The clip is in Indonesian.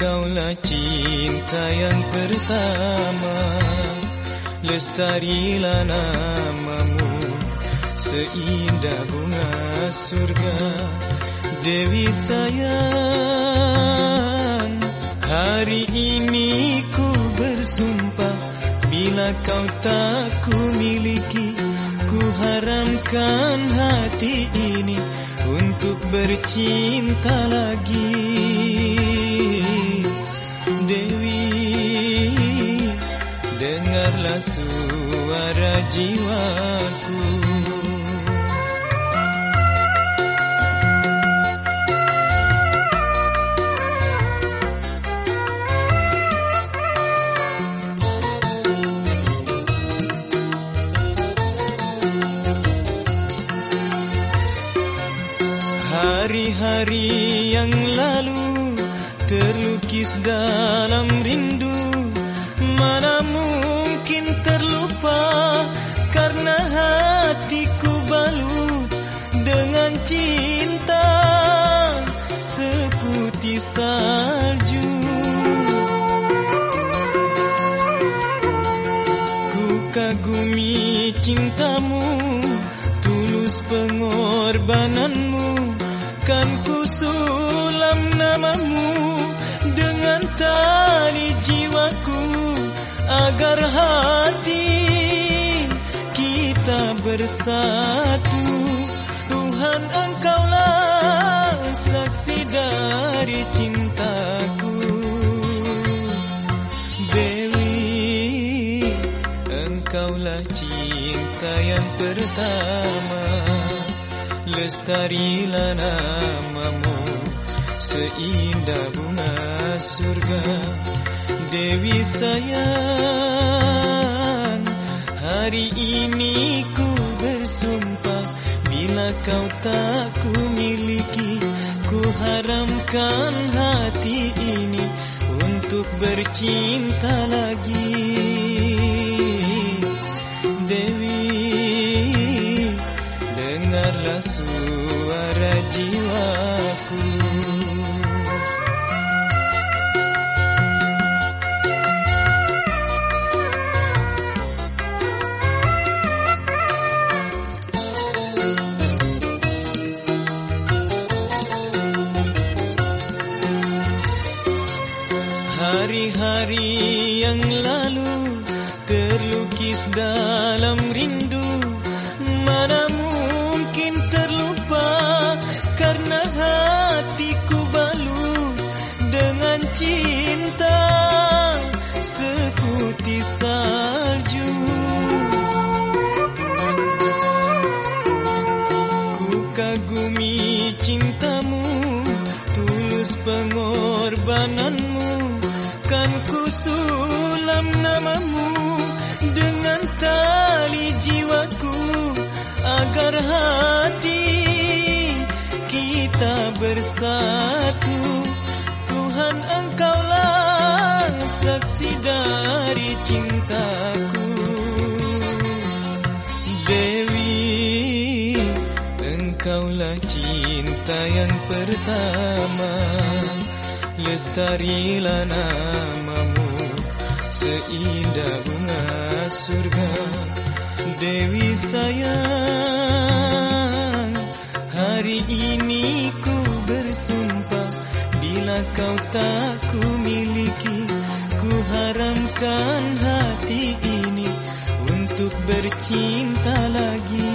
Engkaulah cinta yang pertama. Lestarilah namamu. Seindah bunga surga. Dewi sayang Hari ini ku bersumpah. Bila kau tak ku miliki Ku haramkan hati ini. Untuk bercinta lagi Dengarlah suara jiwaku. Hari-hari yang lalu terlukis dalam rindu Mana cintamu tulus pengorbananmu Kan ku sulam namamu dengan tali jiwaku agar hati kita bersatu. Tuhan engkaulah saksi dari cintaku. Dewi, engkaulah cinta yang pertama. Lestarilah namamu Seindah bunga surga Dewi sayang Hari ini ku bersumpah Bila kau tak ku miliki Ku haramkan hati ini Untuk bercinta lagi suara jiwaku. Hari-hari yang lalu terlukis dalam rindu pengorbananmu, kan ku sulam namamu dengan tali jiwaku agar hati kita bersatu. Tuhan engkaulah saksi dari cintaku. Cinta yang pertama. Lestarilah namamu seindah bunga surga. Dewi sayang Hari ini ku bersumpah Bila kau tak ku miliki Ku haramkan hati ini Untuk bercinta lagi